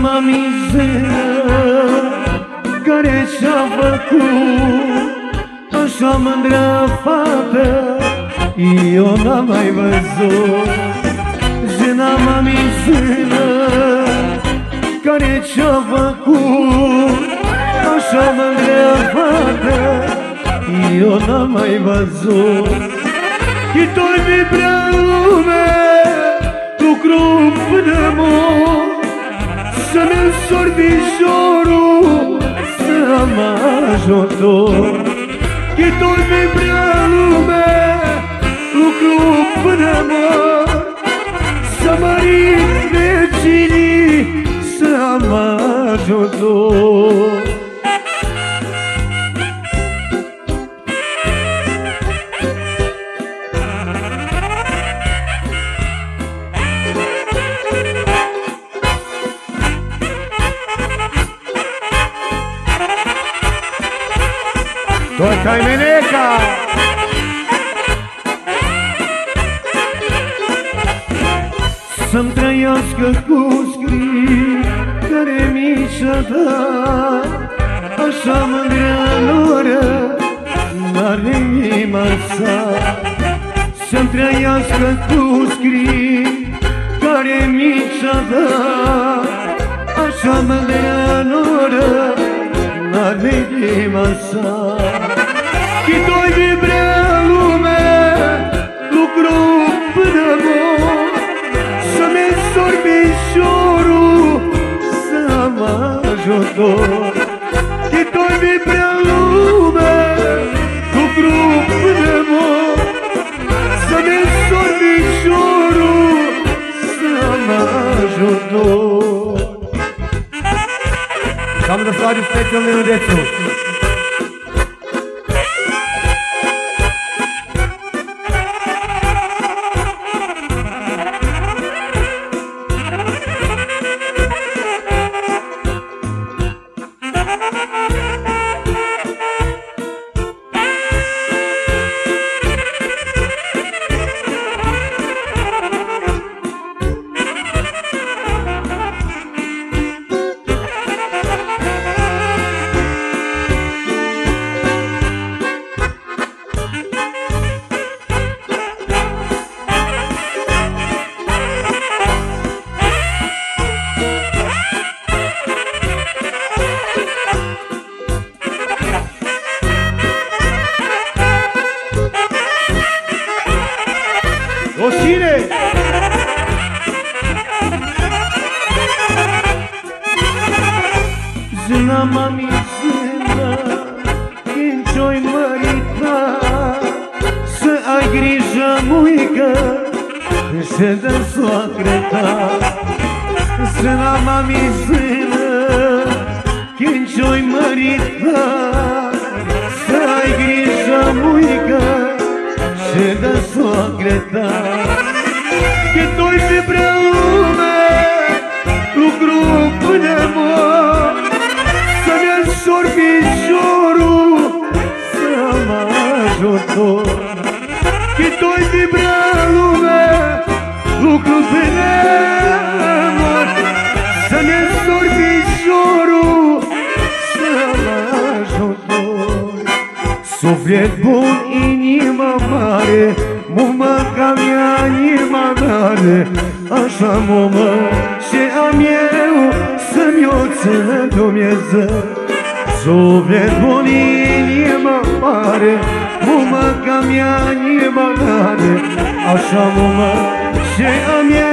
mă mizenă care și-a făcut Așa mândră fată. Eu n-am mai văzut. Jena mă mizenă care și-a făcut Așa mândră fată. Eu n-am mai văzut. Și tot vibrea lume Lucru până mor să ne însori vișorul Să mă ajutor Că dormi prea lume Lucru până mor Să mărim vecinii Să mă ajutor Tot ai meneca! Să-mi trăiască cu scrii care mi și-a dat. Așa mândrea noră n-are inima sa. Să-mi trăiască cu scrii care mi și-a dat. Așa mândrea noră vem de maçã Que tô vibrando, né? me lucro para amor. Same sorbi choro, sama jodo Que tô vibrando, né? me lucro para amor. Se sorbi choro, sama jodo Vamos no final de frente, um minuto de Seda sogra Sena mami sena Când ce-oi mărita Să ai grijă Se Seda sogra ta Că toi pe prea lume Lucru până mor Să-mi așor piciorul Să mă ajutor Că toi pe prea Lucru până mor Să-mi însor piciorul Să am ajutor Suflet bun, inimă mare Mumă ca mea inima mare Așa mumă și am eu Să-mi o țină Dumnezeu. Suflet bun, inimă mare Mumă ca mea inima mare Așa mumă 谁的脸